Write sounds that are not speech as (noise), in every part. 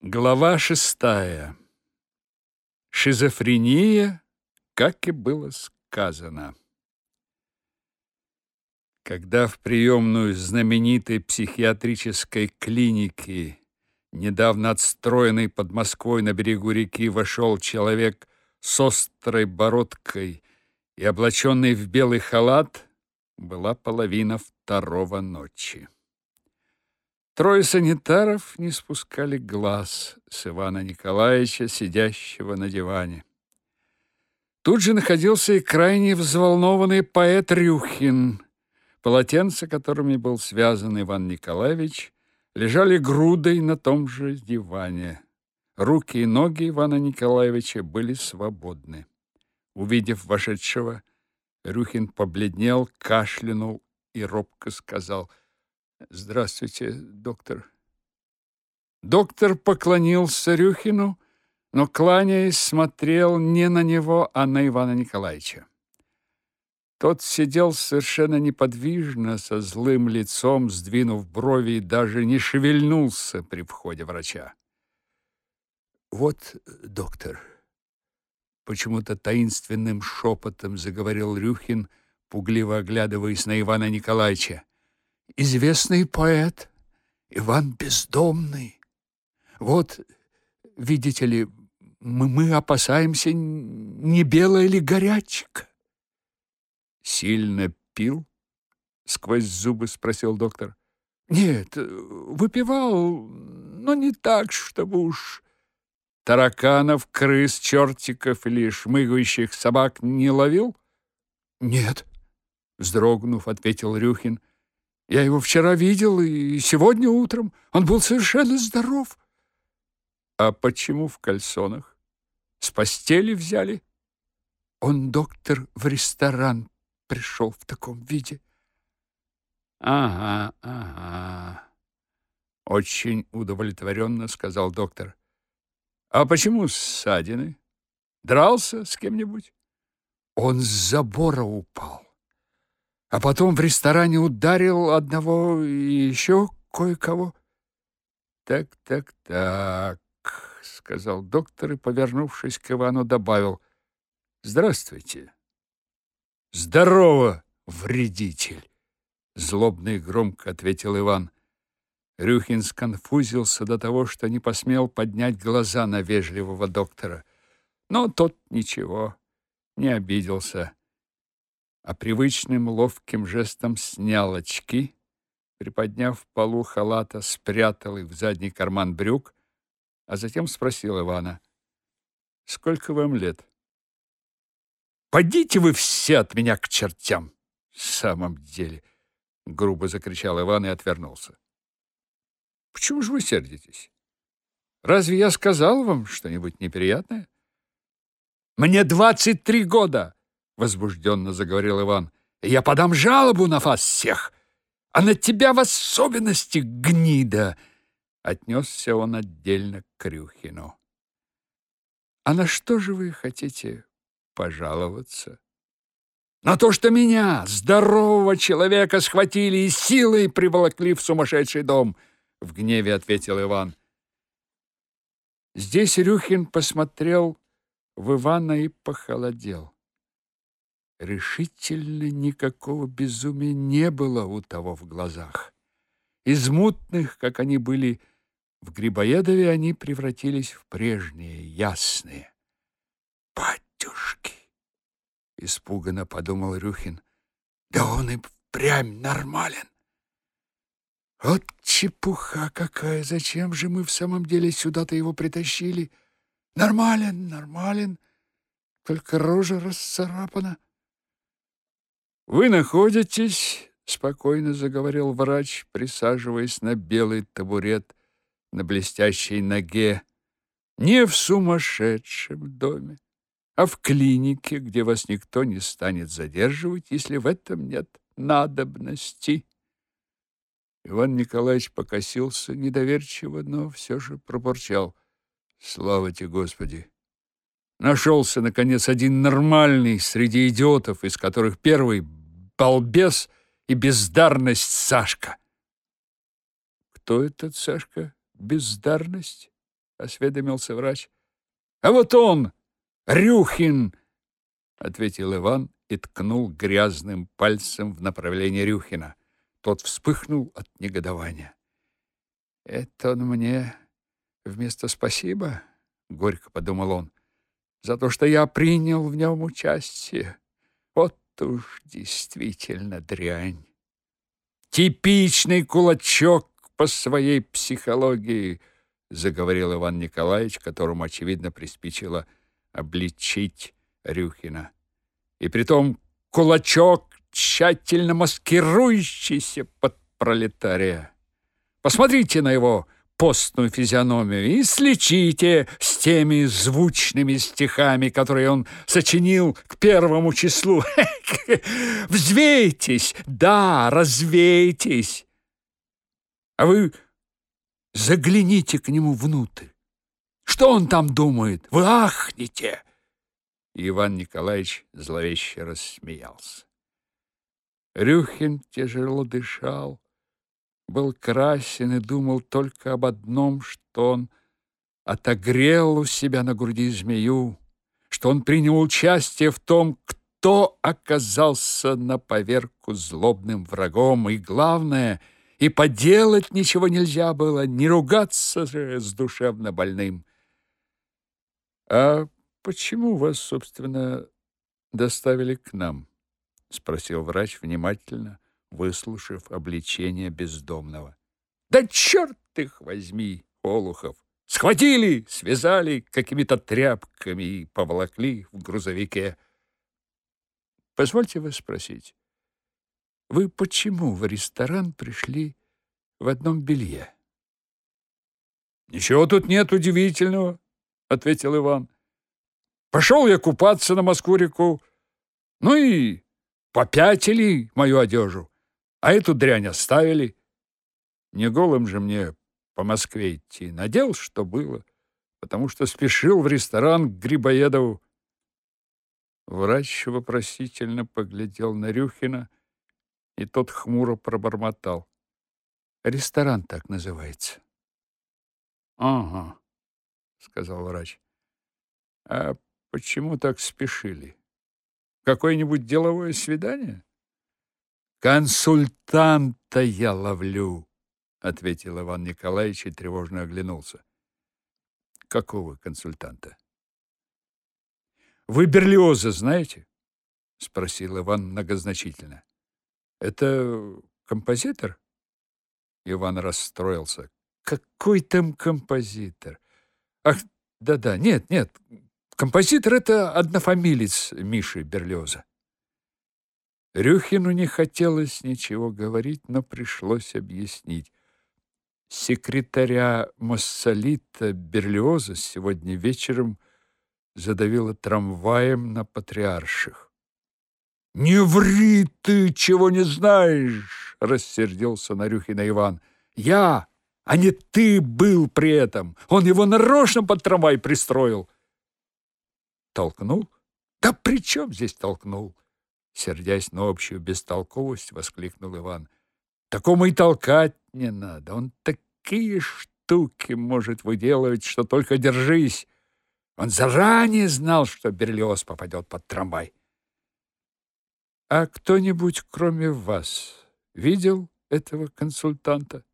Глава шестая. Шизофрения, как и было сказано. Когда в приемную знаменитой психиатрической клиники, недавно отстроенной под Москвой на берегу реки, вошел человек с острой бородкой и облаченный в белый халат, была половина второго ночи. Трое санитаров не спускали глаз с Ивана Николаевича, сидящего на диване. Тут же находился и крайне взволнованный поэт Рюхин. Полотенца, которыми был связан Иван Николаевич, лежали грудой на том же диване. Руки и ноги Ивана Николаевича были свободны. Увидев вошедшего, Рюхин побледнел, кашлянул и робко сказал — Здравствуйте, доктор. Доктор поклонился Рюхину, но, кланяясь, смотрел не на него, а на Ивана Николаевича. Тот сидел совершенно неподвижно, со злым лицом, сдвинув брови и даже не шевельнулся при входе врача. «Вот, доктор», — почему-то таинственным шепотом заговорил Рюхин, пугливо оглядываясь на Ивана Николаевича известный поэт Иван Бездомный. Вот, видите ли, мы, мы опасаемся, не белая ли горячка. Сильно пил? Сквозь зубы спросил доктор. Нет, выпивал, но не так, чтобы уж... Тараканов, крыс, чертиков или шмыгающих собак не ловил? Нет, вздрогнув, ответил Рюхин. Я его вчера видел и сегодня утром. Он был совершенно здоров. А почему в кальсонах? С постели взяли? Он, доктор, в ресторан пришел в таком виде. Ага, ага. Очень удовлетворенно сказал доктор. А почему ссадины? Дрался с кем-нибудь? Он с забора упал а потом в ресторане ударил одного и еще кое-кого. Так, так, так, сказал доктор и, повернувшись к Ивану, добавил: Здравствуйте. Здорово, вредитель, злобно и громко ответил Иван. Рюхин сконфузился до того, что не посмел поднять глаза на вежливого доктора. Но тот ничего, не обиделся а привычным ловким жестом снял очки, приподняв полу халата, спрятал их в задний карман брюк, а затем спросил Ивана: "Сколько вам лет?" "Подите вы все от меня к чертям!" В самом деле, грубо закричал Иван и отвернулся. "Почему же вы сердитесь? Разве я сказал вам что-нибудь неприятное?" "Мне двадцать три года!" Возбужденно заговорил Иван. Я подам жалобу на вас всех, а на тебя в особенности, гнида. Отнесся он отдельно к Крюхину. А на что же вы хотите пожаловаться? На то, что меня, здорового человека, схватили и силой приволокли в сумасшедший дом, в гневе ответил Иван. Здесь Рюхин посмотрел в Ивана и похолодел. Решительно никакого безумия не было у того в глазах. Из мутных, как они были в Грибоедове, они превратились в прежние, ясные. «Батюшки!» — испуганно подумал Рюхин. «Да он и прям нормален!» «Вот чепуха какая! Зачем же мы в самом деле сюда-то его притащили? Нормален, нормален, только рожа расцарапана». Вы находитесь, спокойно заговорил врач, присаживаясь на белый табурет на блестящей ноге, не в сумасшедшем доме, а в клинике, где вас никто не станет задерживать, если в этом нет надобности. Иван Николаевич покосился недоверчиво, но все же пробурчал: "Слава тебе, Господи!" Нашелся наконец один нормальный среди идиотов, из которых первый балбес и бездарность Сашка. Кто этот Сашка? Бездарность? осведомился врач. А вот он, Рюхин, ответил Иван и ткнул грязным пальцем в направлении Рюхина. Тот вспыхнул от негодования. Это он мне вместо спасибо, горько подумал он, за то, что я принял в нем участие. Вот уж действительно дрянь. Типичный кулачок по своей психологии, заговорил Иван Николаевич, которому очевидно приспичило обличить Рюхина. И притом кулачок, тщательно маскирующийся под пролетария. Посмотрите на его постную физиономию и слечите с теми звучными стихами, которые он сочинил к первому числу. (laughs) Взвейтесь, да, развейтесь. А вы загляните к нему внутрь. Что он там думает? Вы ахнете. Иван Николаевич зловеще рассмеялся. Рюхин тяжело дышал, был красен и думал только об одном, что он отогрел у себя на груди змею, что он принял участие в том, кто оказался на поверку злобным врагом, и главное, и поделать ничего нельзя было, не ругаться же с душевно больным. А почему вас, собственно, доставили к нам? спросил врач внимательно выслушав обличение бездомного. Да черт их возьми, Олухов! Схватили, связали какими-то тряпками и поволокли в грузовике. Позвольте вас спросить, вы почему в ресторан пришли в одном белье? Ничего тут нет удивительного, ответил Иван. Пошел я купаться на Москву-реку, ну и попятили мою одежду а эту дрянь оставили. Не голым же мне по Москве идти. Надел, что было, потому что спешил в ресторан к Грибоедову. Врач вопросительно поглядел на Рюхина, и тот хмуро пробормотал. Ресторан так называется. Ага, сказал врач. А почему так спешили? Какое-нибудь деловое свидание? Консультанта я ловлю, ответил Иван Николаевич и тревожно оглянулся. Какого консультанта? Вы Берлиоза знаете? спросил Иван многозначительно. Это композитор? Иван расстроился. Какой там композитор? Ах, да-да, нет, нет. Композитор это однофамилец Миши Берлиоза. Рюхину не хотелось ничего говорить, но пришлось объяснить. Секретаря Массолита Берлиоза сегодня вечером задавило трамваем на Патриарших. «Не ври ты, чего не знаешь!» — рассердился на Рюхина Иван. «Я, а не ты был при этом! Он его нарочно под трамвай пристроил!» «Толкнул? Да при чем здесь толкнул?» Сердясь на общую бестолковость, воскликнул Иван. Такому и толкать не надо. Он такие штуки может выделывать, что только держись. Он заранее знал, что Берлиоз попадет под трамвай. А кто-нибудь, кроме вас, видел этого консультанта?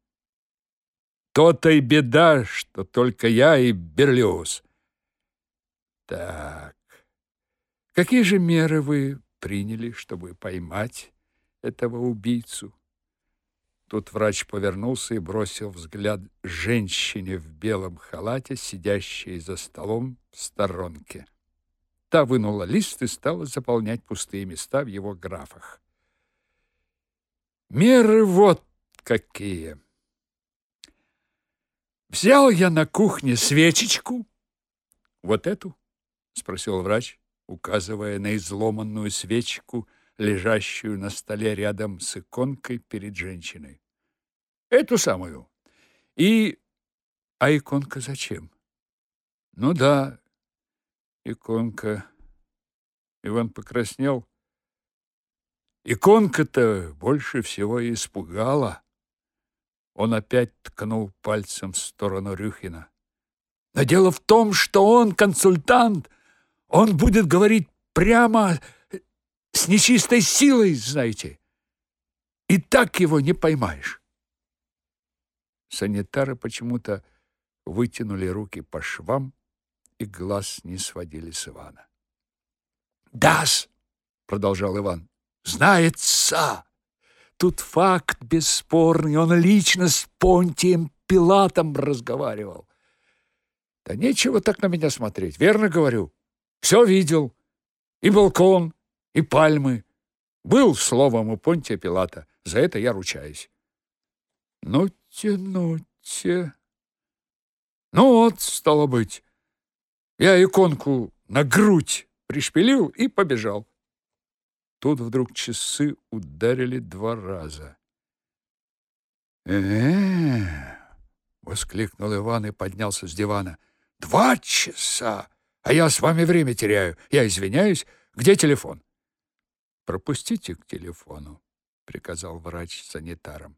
То-то и беда, что только я и Берлиоз. Так. Какие же меры вы приняли, чтобы поймать этого убийцу. Тут врач повернулся и бросил взгляд женщине в белом халате, сидящей за столом в сторонке. Та вынула лист и стала заполнять пустые места в его графах. Меры вот какие. Взял я на кухне свечечку, вот эту, спросил врач указывая на изломанную свечку, лежащую на столе рядом с иконкой перед женщиной. Эту самую. И а иконка зачем? Ну да, иконка. Иван покраснел. Иконка-то больше всего и испугала. Он опять ткнул пальцем в сторону Рюхина. Но дело в том, что он консультант. Он будет говорить прямо с нечистой силой, знаете. И так его не поймаешь. Санитары почему-то вытянули руки по швам и глаз не сводили с Ивана. «Дас!» — продолжал Иван. «Знается! Тут факт бесспорный, он лично с Понтием Пилатом разговаривал. Да нечего так на меня смотреть, верно говорю. Все видел. И балкон, и пальмы. Был словом у Понтия Пилата. За это я ручаюсь. Ну, тянуте. Ну вот, стало быть. Я иконку на грудь пришпилил и побежал. Тут вдруг часы ударили два раза. э воскликнул Иван и поднялся с дивана. «Два часа! А я с вами время теряю. Я извиняюсь. Где телефон?» «Пропустите к телефону», — приказал врач санитарам.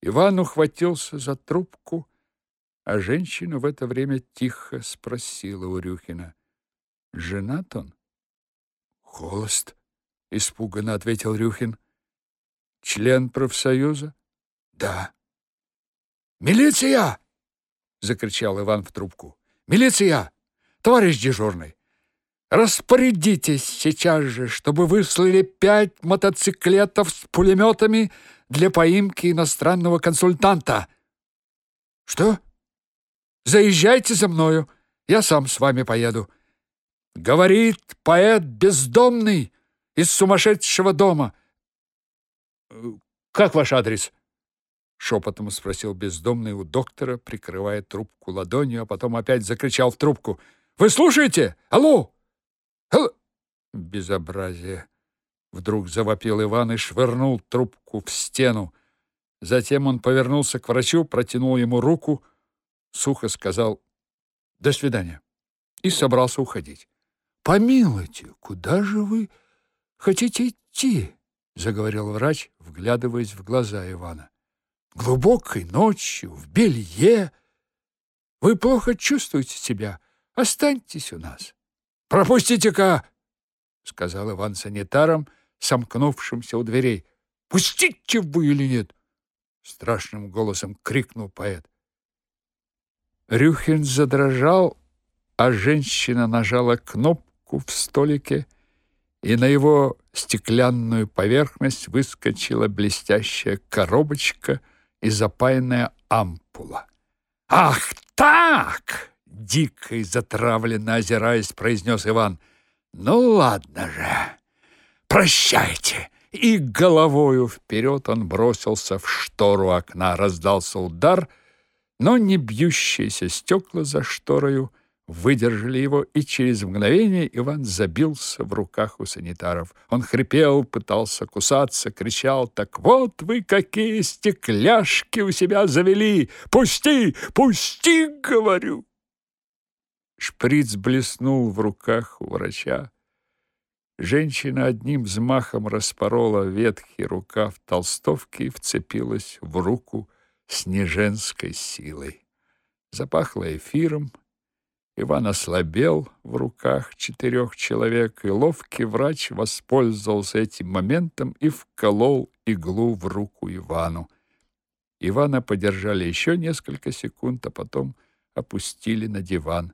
Иван ухватился за трубку, а женщина в это время тихо спросила у Рюхина. «Женат он?» «Холост», — испуганно ответил Рюхин. «Член профсоюза?» «Да». «Милиция!» — закричал Иван в трубку. «Милиция! Товарищ дежурный! Распорядитесь сейчас же, чтобы выслали пять мотоциклетов с пулеметами для поимки иностранного консультанта!» «Что? Заезжайте за мною, я сам с вами поеду!» Говорит поэт бездомный из сумасшедшего дома. «Как ваш адрес?» Шепотом спросил бездомный у доктора, прикрывая трубку ладонью, а потом опять закричал в трубку. «Вы слушаете? Алло! Алло!» Безобразие! Вдруг завопил Иван и швырнул трубку в стену. Затем он повернулся к врачу, протянул ему руку, сухо сказал «До свидания» и собрался уходить. «Помилуйте, куда же вы хотите идти?» — заговорил врач, вглядываясь в глаза Ивана глубокой ночью, в белье. Вы плохо чувствуете себя. Останьтесь у нас. Пропустите-ка, сказал Иван санитаром, сомкнувшимся у дверей. Пустите вы или нет? страшным голосом крикнул поэт. Рюхин задрожал, а женщина нажала кнопку в столике, и на его стеклянную поверхность выскочила блестящая коробочка — и запаянная ампула. «Ах так!» — дико и затравленно озираясь, произнес Иван. «Ну ладно же, прощайте!» И головою вперед он бросился в штору окна. Раздался удар, но не бьющиеся стекла за шторою выдержали его, и через мгновение Иван забился в руках у санитаров. Он хрипел, пытался кусаться, кричал: "Так вот вы какие стекляшки у себя завели! Пусти, пусти, говорю!" Шприц блеснул в руках у врача. Женщина одним взмахом распорола ветхий рукав толстовки и вцепилась в руку с неженской силой. Запахло эфиром, Иван ослабел в руках четырех человек, и ловкий врач воспользовался этим моментом и вколол иглу в руку Ивану. Ивана подержали еще несколько секунд, а потом опустили на диван.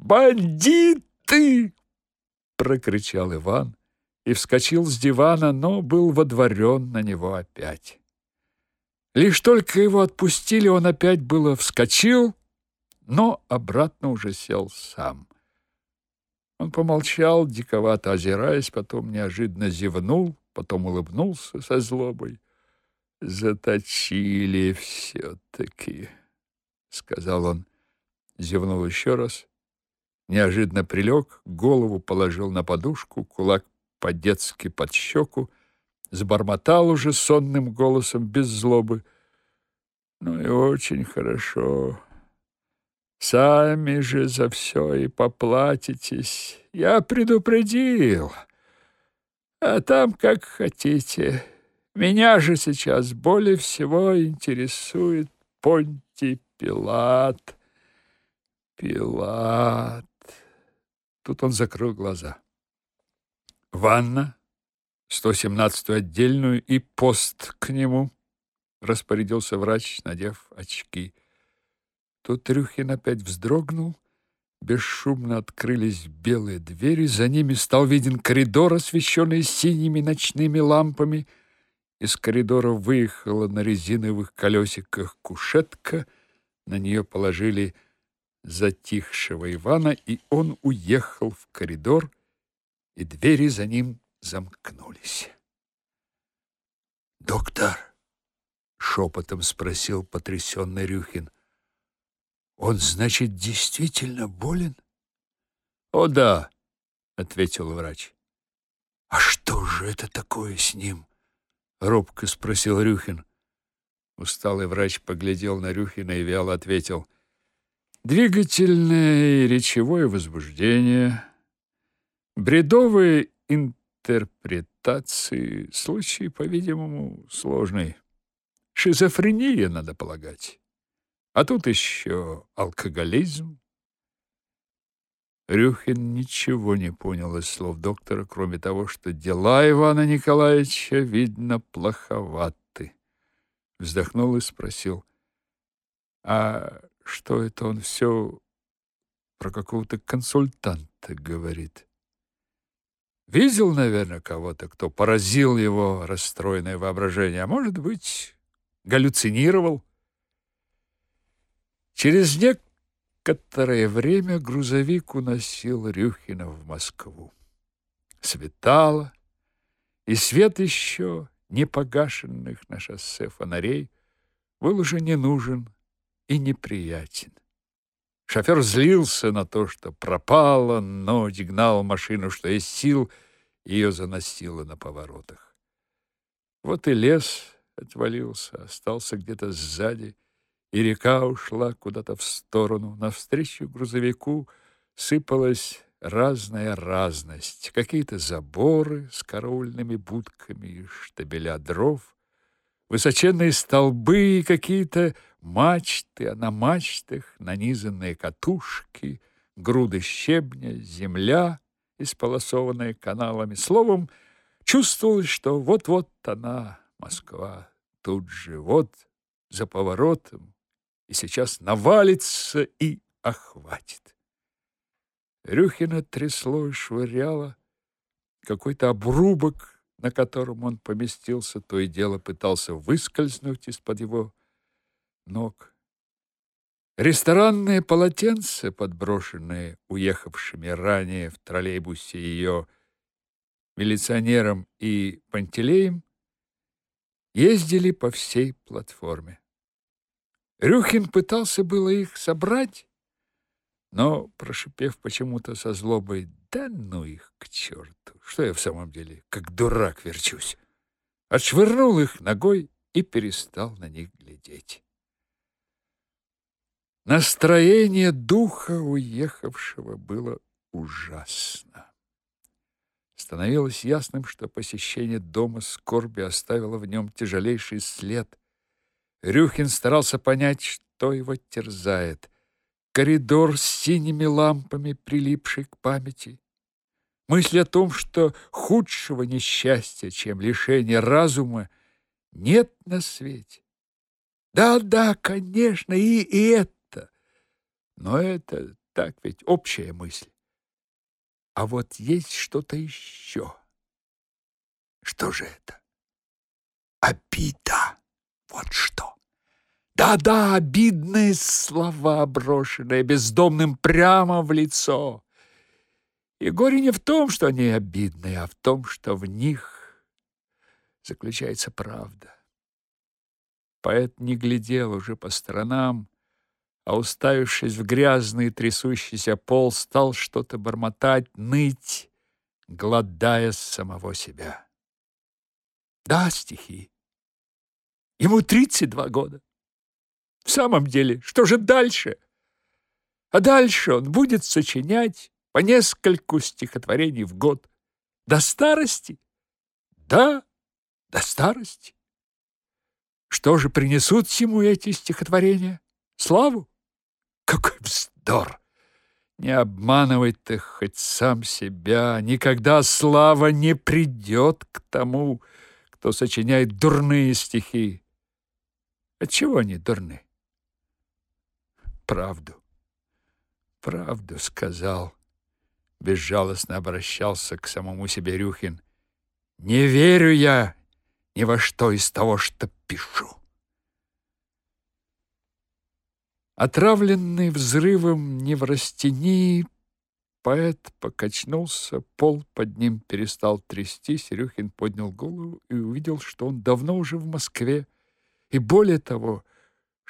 «Бандиты!» — прокричал Иван и вскочил с дивана, но был водворен на него опять. Лишь только его отпустили, он опять было вскочил, но обратно уже сел сам. Он помолчал, диковато озираясь, потом неожиданно зевнул, потом улыбнулся со злобой. «Заточили все-таки», — сказал он. Зевнул еще раз, неожиданно прилег, голову положил на подушку, кулак по-детски под щеку, сбормотал уже сонным голосом, без злобы. «Ну и очень хорошо». Сами же за все и поплатитесь. Я предупредил. А там как хотите. Меня же сейчас более всего интересует Понтий Пилат. Пилат. Тут он закрыл глаза. Ванна, 117-ю отдельную и пост к нему, распорядился врач, надев очки. Тут Рюхин опять вздрогнул. Бесшумно открылись белые двери, за ними стал виден коридор, освещенный синими ночными лампами. Из коридора выехала на резиновых колесиках кушетка, на нее положили затихшего Ивана, и он уехал в коридор, и двери за ним замкнулись. «Доктор!» — шепотом спросил потрясенный Рюхин. Он, значит, действительно болен? О да, ответил врач. А что же это такое с ним? робко спросил Рюхин. Усталый врач поглядел на Рюхина и вяло ответил: Двигательное и речевое возбуждение, бредовые интерпретации, случай, по-видимому, сложный. Шизофрения, надо полагать. А тут еще алкоголизм. Рюхин ничего не понял из слов доктора, кроме того, что дела Ивана Николаевича, видно, плоховаты. Вздохнул и спросил, а что это он все про какого-то консультанта говорит? Видел, наверное, кого-то, кто поразил его расстроенное воображение, а может быть, галлюцинировал? Через некоторое время грузовик уносил Рюхина в Москву. Светало, и свет еще не погашенных на шоссе фонарей был уже не нужен и неприятен. Шофер злился на то, что пропала ночь, гнал машину, что из сил, ее заносило на поворотах. Вот и лес отвалился, остался где-то сзади, и река ушла куда-то в сторону. Навстречу грузовику сыпалась разная разность. Какие-то заборы с караульными будками и штабеля дров, высоченные столбы и какие-то мачты, а на мачтах нанизанные катушки, груды щебня, земля, исполосованная каналами. Словом, чувствовалось, что вот-вот она, Москва, тут же, вот за поворотом, и сейчас навалится и охватит. Рюхина трясло и швыряло. Какой-то обрубок, на котором он поместился, то и дело пытался выскользнуть из-под его ног. Ресторанные полотенца, подброшенные уехавшими ранее в троллейбусе ее милиционером и Пантелеем, ездили по всей платформе. Рюхин пытался было их собрать, но, прошипев почему-то со злобой, «Да ну их к черту! Что я в самом деле, как дурак, верчусь!» Отшвырнул их ногой и перестал на них глядеть. Настроение духа уехавшего было ужасно. Становилось ясным, что посещение дома скорби оставило в нем тяжелейший след, Рюхин старался понять, что его терзает. Коридор с синими лампами, прилипший к памяти. Мысль о том, что худшего несчастья, чем лишение разума, нет на свете. Да-да, конечно, и, и это. Но это так ведь общая мысль. А вот есть что-то еще. Что же это? Обида. Вот что. Да-да, обидные слова, брошенные бездомным прямо в лицо. И горе не в том, что они обидные, а в том, что в них заключается правда. Поэт не глядел уже по сторонам, а, уставившись в грязный трясущийся пол, стал что-то бормотать, ныть, гладая самого себя. Да, стихи. Ему 32 года. В самом деле, что же дальше? А дальше он будет сочинять по нескольку стихотворений в год. До старости? Да, до старости. Что же принесут ему эти стихотворения? Славу? Какой вздор! Не обманывай ты хоть сам себя. Никогда слава не придет к тому, кто сочиняет дурные стихи. Отчего они дурны? Правду. Правду сказал. Безжалостно обращался к самому себе Рюхин. Не верю я ни во что из того, что пишу. Отравленный взрывом неврастении, поэт покачнулся, пол под ним перестал трястись, Серюхин поднял голову и увидел, что он давно уже в Москве, и более того,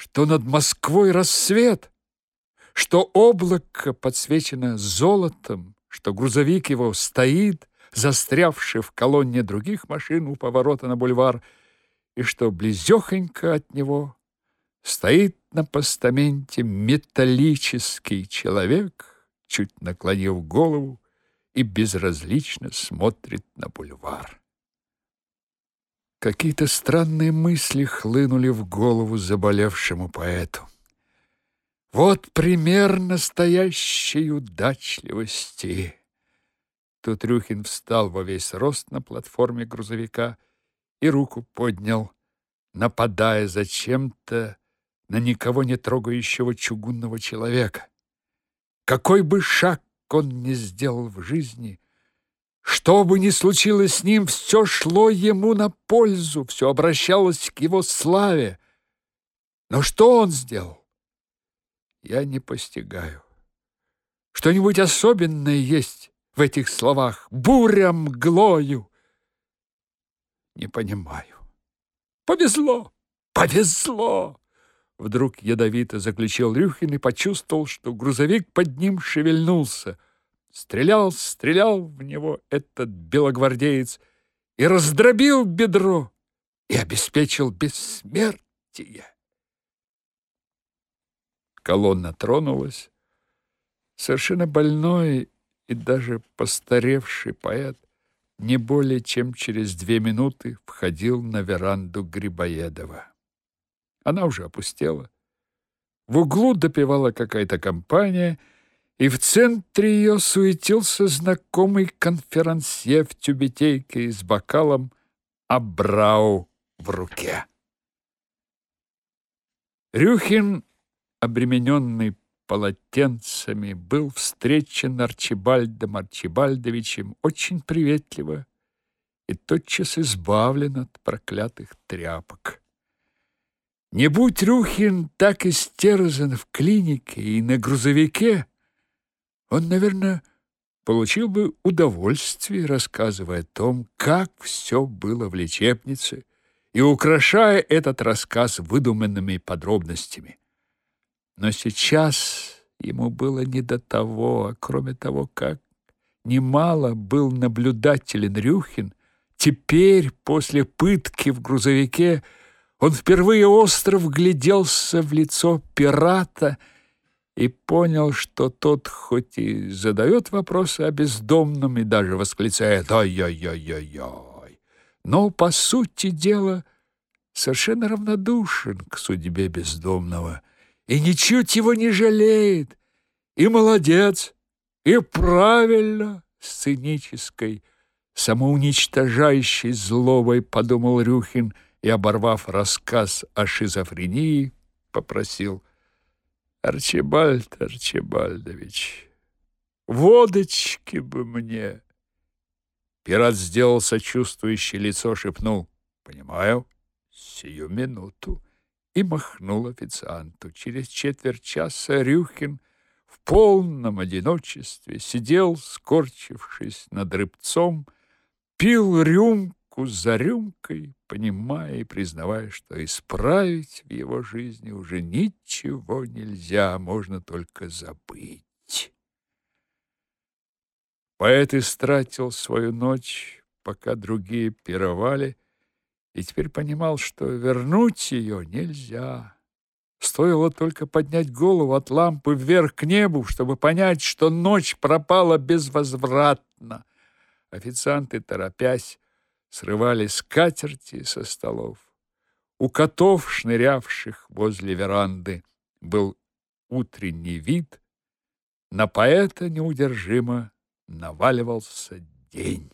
что над Москвой рассвет, что облако подсвечено золотом, что грузовик его стоит, застрявший в колонне других машин у поворота на бульвар, и что близехонько от него Стоит на постаменте металлический человек, чуть наклонив голову и безразлично смотрит на бульвар. Какие-то странные мысли хлынули в голову заболевшему поэту. Вот пример настоящей удачливости. Тут Рюхин встал во весь рост на платформе грузовика и руку поднял, нападая зачем-то на никого не трогающего чугунного человека. Какой бы шаг он ни сделал в жизни, что бы ни случилось с ним, все шло ему на пользу, все обращалось к его славе. Но что он сделал? Я не постигаю. Что-нибудь особенное есть в этих словах «буря мглою». Не понимаю. Повезло, повезло. Вдруг ядовито заключил Рюхин и почувствовал, что грузовик под ним шевельнулся. Стрелял, стрелял в него этот белогвардеец и раздробил бедро и обеспечил бессмертие. Колонна тронулась. Совершенно больной и даже постаревший поэт не более чем через две минуты входил на веранду Грибоедова. Она уже опустела. В углу допевала какая-то компания, и в центре ее суетился знакомый конферансье в тюбетейке с бокалом Абрау в руке. Рюхин, обремененный полотенцами, был встречен Арчибальдом Арчибальдовичем очень приветливо и тотчас избавлен от проклятых тряпок. Не будь Рюхин так истерзан в клинике и на грузовике, он, наверное, получил бы удовольствие, рассказывая о том, как все было в лечебнице и украшая этот рассказ выдуманными подробностями. Но сейчас ему было не до того, а кроме того, как немало был наблюдателен Рюхин, теперь, после пытки в грузовике, он впервые остро вгляделся в лицо пирата и понял, что тот хоть и задает вопросы о бездомном и даже восклицает «Ой-ой-ой-ой-ой», но, по сути дела, совершенно равнодушен к судьбе бездомного и ничуть его не жалеет. И молодец, и правильно, сценической, самоуничтожающей злобой, подумал Рюхин – и, оборвав рассказ о шизофрении, попросил «Арчибальд Арчибальдович, водочки бы мне!» Пират сделал сочувствующее лицо, шепнул «Понимаю, сию минуту» и махнул официанту. Через четверть часа Рюхин в полном одиночестве сидел, скорчившись над рыбцом, пил рюмку, рюмку за рюмкой, понимая и признавая, что исправить в его жизни уже ничего нельзя, можно только забыть. Поэт истратил свою ночь, пока другие пировали, и теперь понимал, что вернуть ее нельзя. Стоило только поднять голову от лампы вверх к небу, чтобы понять, что ночь пропала безвозвратно. Официанты, торопясь, срывали скатерти со столов. У котов, шнырявших возле веранды, был утренний вид. на поэта неудержимо наваливался день.